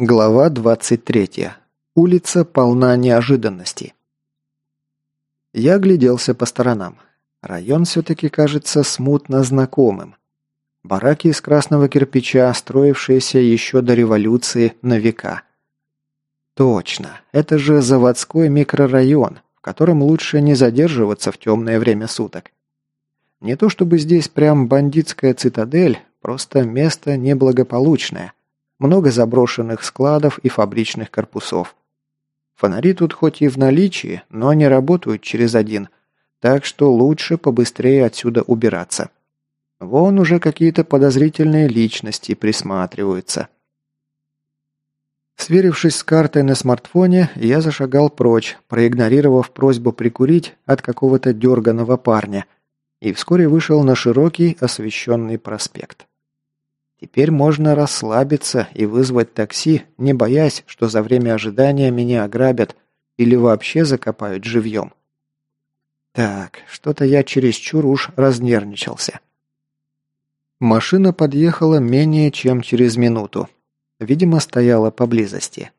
Глава 23. Улица полна неожиданностей. Я огляделся по сторонам. Район все-таки кажется смутно знакомым. Бараки из красного кирпича, строившиеся еще до революции на века. Точно, это же заводской микрорайон, в котором лучше не задерживаться в темное время суток. Не то чтобы здесь прям бандитская цитадель, просто место неблагополучное. Много заброшенных складов и фабричных корпусов. Фонари тут хоть и в наличии, но не работают через один, так что лучше побыстрее отсюда убираться. Вон уже какие-то подозрительные личности присматриваются. Сверившись с картой на смартфоне, я зашагал прочь, проигнорировав просьбу прикурить от какого-то дерганого парня, и вскоре вышел на широкий освещенный проспект. Теперь можно расслабиться и вызвать такси, не боясь, что за время ожидания меня ограбят или вообще закопают живьем. Так, что-то я чересчур уж разнервничался. Машина подъехала менее чем через минуту. Видимо, стояла поблизости.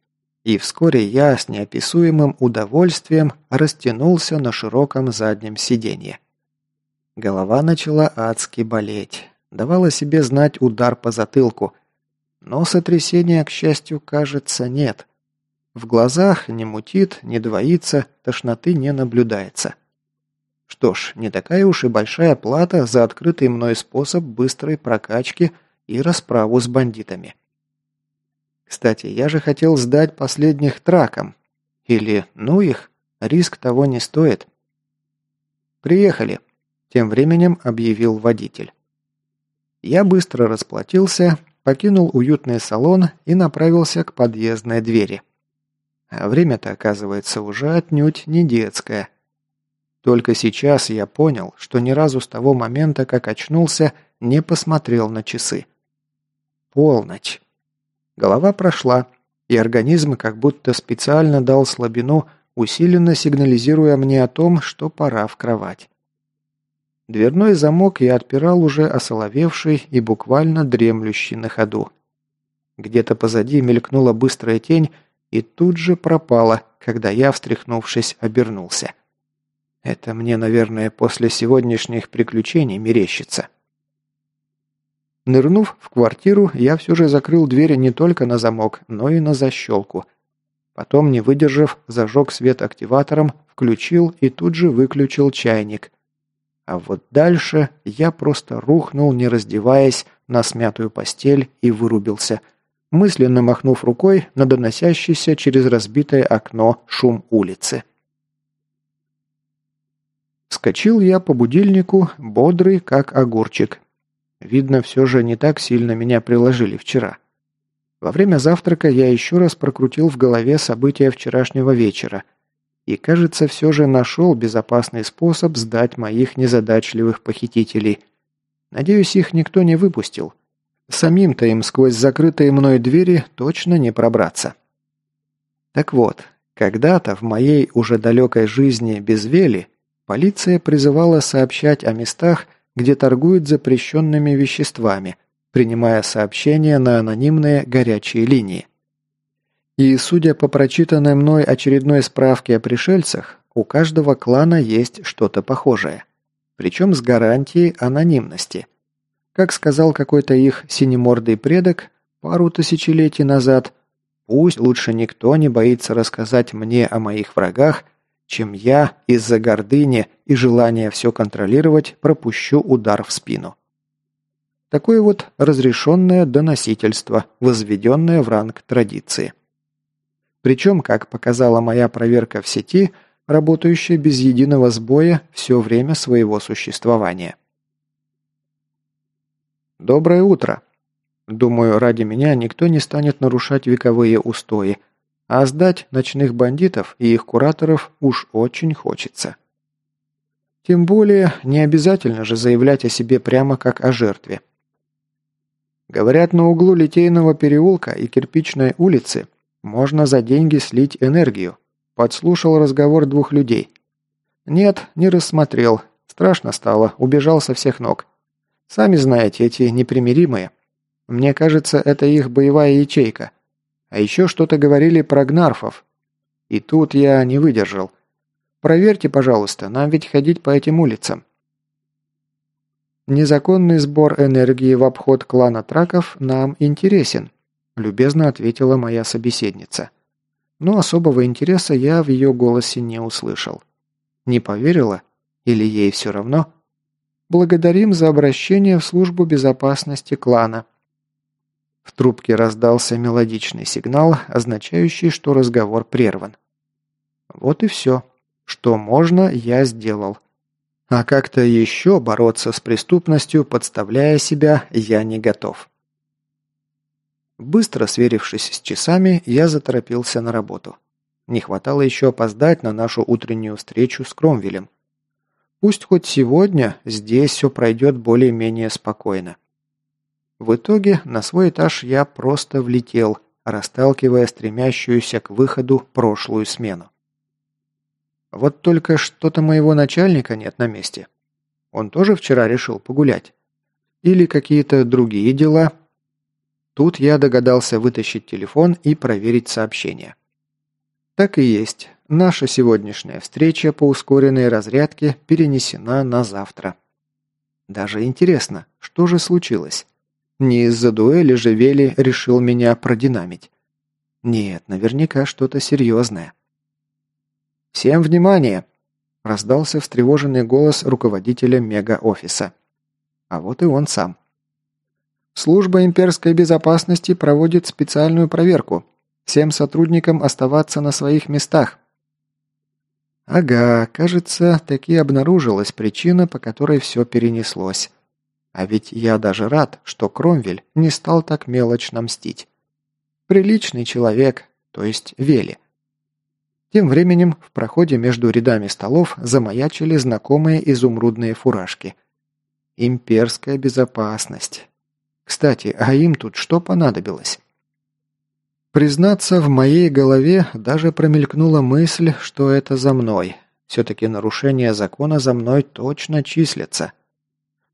И вскоре я с неописуемым удовольствием растянулся на широком заднем сиденье. Голова начала адски болеть давала себе знать удар по затылку. Но сотрясения, к счастью, кажется, нет. В глазах не мутит, не двоится, тошноты не наблюдается. Что ж, не такая уж и большая плата за открытый мной способ быстрой прокачки и расправу с бандитами. Кстати, я же хотел сдать последних траком. Или, ну их, риск того не стоит. «Приехали», – тем временем объявил водитель. Я быстро расплатился, покинул уютный салон и направился к подъездной двери. А время-то, оказывается, уже отнюдь не детское. Только сейчас я понял, что ни разу с того момента, как очнулся, не посмотрел на часы. Полночь. Голова прошла, и организм как будто специально дал слабину, усиленно сигнализируя мне о том, что пора в кровать. Дверной замок я отпирал уже осоловевший и буквально дремлющий на ходу. Где-то позади мелькнула быстрая тень и тут же пропала, когда я, встряхнувшись, обернулся. Это мне, наверное, после сегодняшних приключений мерещится. Нырнув в квартиру, я все же закрыл дверь не только на замок, но и на защелку. Потом, не выдержав, зажег свет активатором, включил и тут же выключил чайник – а вот дальше я просто рухнул, не раздеваясь, на смятую постель и вырубился, мысленно махнув рукой на доносящийся через разбитое окно шум улицы. Вскочил я по будильнику, бодрый, как огурчик. Видно, все же не так сильно меня приложили вчера. Во время завтрака я еще раз прокрутил в голове события вчерашнего вечера – и, кажется, все же нашел безопасный способ сдать моих незадачливых похитителей. Надеюсь, их никто не выпустил. Самим-то им сквозь закрытые мной двери точно не пробраться. Так вот, когда-то в моей уже далекой жизни без Вели полиция призывала сообщать о местах, где торгуют запрещенными веществами, принимая сообщения на анонимные горячие линии. И, судя по прочитанной мной очередной справке о пришельцах, у каждого клана есть что-то похожее. Причем с гарантией анонимности. Как сказал какой-то их синемордый предок пару тысячелетий назад, пусть лучше никто не боится рассказать мне о моих врагах, чем я из-за гордыни и желания все контролировать пропущу удар в спину. Такое вот разрешенное доносительство, возведенное в ранг традиции. Причем, как показала моя проверка в сети, работающая без единого сбоя все время своего существования. Доброе утро. Думаю, ради меня никто не станет нарушать вековые устои, а сдать ночных бандитов и их кураторов уж очень хочется. Тем более, не обязательно же заявлять о себе прямо как о жертве. Говорят, на углу Литейного переулка и Кирпичной улицы – можно за деньги слить энергию. Подслушал разговор двух людей. Нет, не рассмотрел. Страшно стало, убежал со всех ног. Сами знаете, эти непримиримые. Мне кажется, это их боевая ячейка. А еще что-то говорили про гнарфов. И тут я не выдержал. Проверьте, пожалуйста, нам ведь ходить по этим улицам. Незаконный сбор энергии в обход клана Траков нам интересен, любезно ответила моя собеседница. Но особого интереса я в ее голосе не услышал. Не поверила? Или ей все равно? Благодарим за обращение в службу безопасности клана. В трубке раздался мелодичный сигнал, означающий, что разговор прерван. Вот и все. Что можно, я сделал. А как-то еще бороться с преступностью, подставляя себя, я не готов. Быстро сверившись с часами, я заторопился на работу. Не хватало еще опоздать на нашу утреннюю встречу с Кромвелем. Пусть хоть сегодня здесь все пройдет более-менее спокойно. В итоге на свой этаж я просто влетел, расталкивая стремящуюся к выходу прошлую смену. Вот только что-то моего начальника нет на месте. Он тоже вчера решил погулять. Или какие-то другие дела. Тут я догадался вытащить телефон и проверить сообщение. Так и есть. Наша сегодняшняя встреча по ускоренной разрядке перенесена на завтра. Даже интересно, что же случилось? Не из-за дуэли же Вели решил меня продинамить. Нет, наверняка что-то серьезное. «Всем внимание!» – раздался встревоженный голос руководителя мега-офиса. А вот и он сам. Служба имперской безопасности проводит специальную проверку. Всем сотрудникам оставаться на своих местах. Ага, кажется, таки обнаружилась причина, по которой все перенеслось. А ведь я даже рад, что Кромвель не стал так мелочно мстить. Приличный человек, то есть Вели. Тем временем в проходе между рядами столов замаячили знакомые изумрудные фуражки. Имперская безопасность. Кстати, а им тут что понадобилось? Признаться, в моей голове даже промелькнула мысль, что это за мной. Все-таки нарушение закона за мной точно числятся.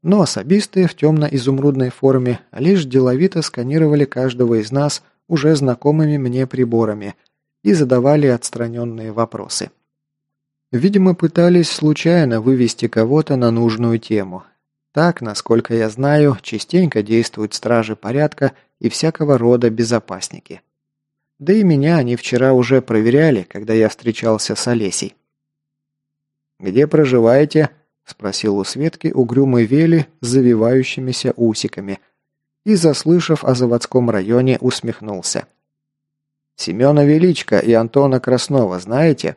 Но особисты в темно-изумрудной форме лишь деловито сканировали каждого из нас уже знакомыми мне приборами и задавали отстраненные вопросы. Видимо, пытались случайно вывести кого-то на нужную тему. Так, насколько я знаю, частенько действуют стражи порядка и всякого рода безопасники. Да и меня они вчера уже проверяли, когда я встречался с Олесей. «Где проживаете?» – спросил у Светки угрюмый Вели с завивающимися усиками и, заслышав о заводском районе, усмехнулся. «Семена Величко и Антона Краснова знаете?»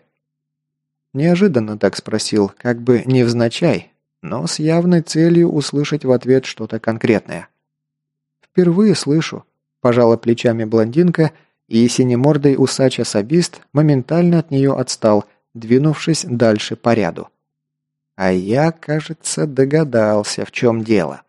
Неожиданно так спросил, как бы невзначай, но с явной целью услышать в ответ что-то конкретное. «Впервые слышу», – пожала плечами блондинка, и синемордый усач-особист моментально от нее отстал, двинувшись дальше по ряду. А я, кажется, догадался, в чем дело.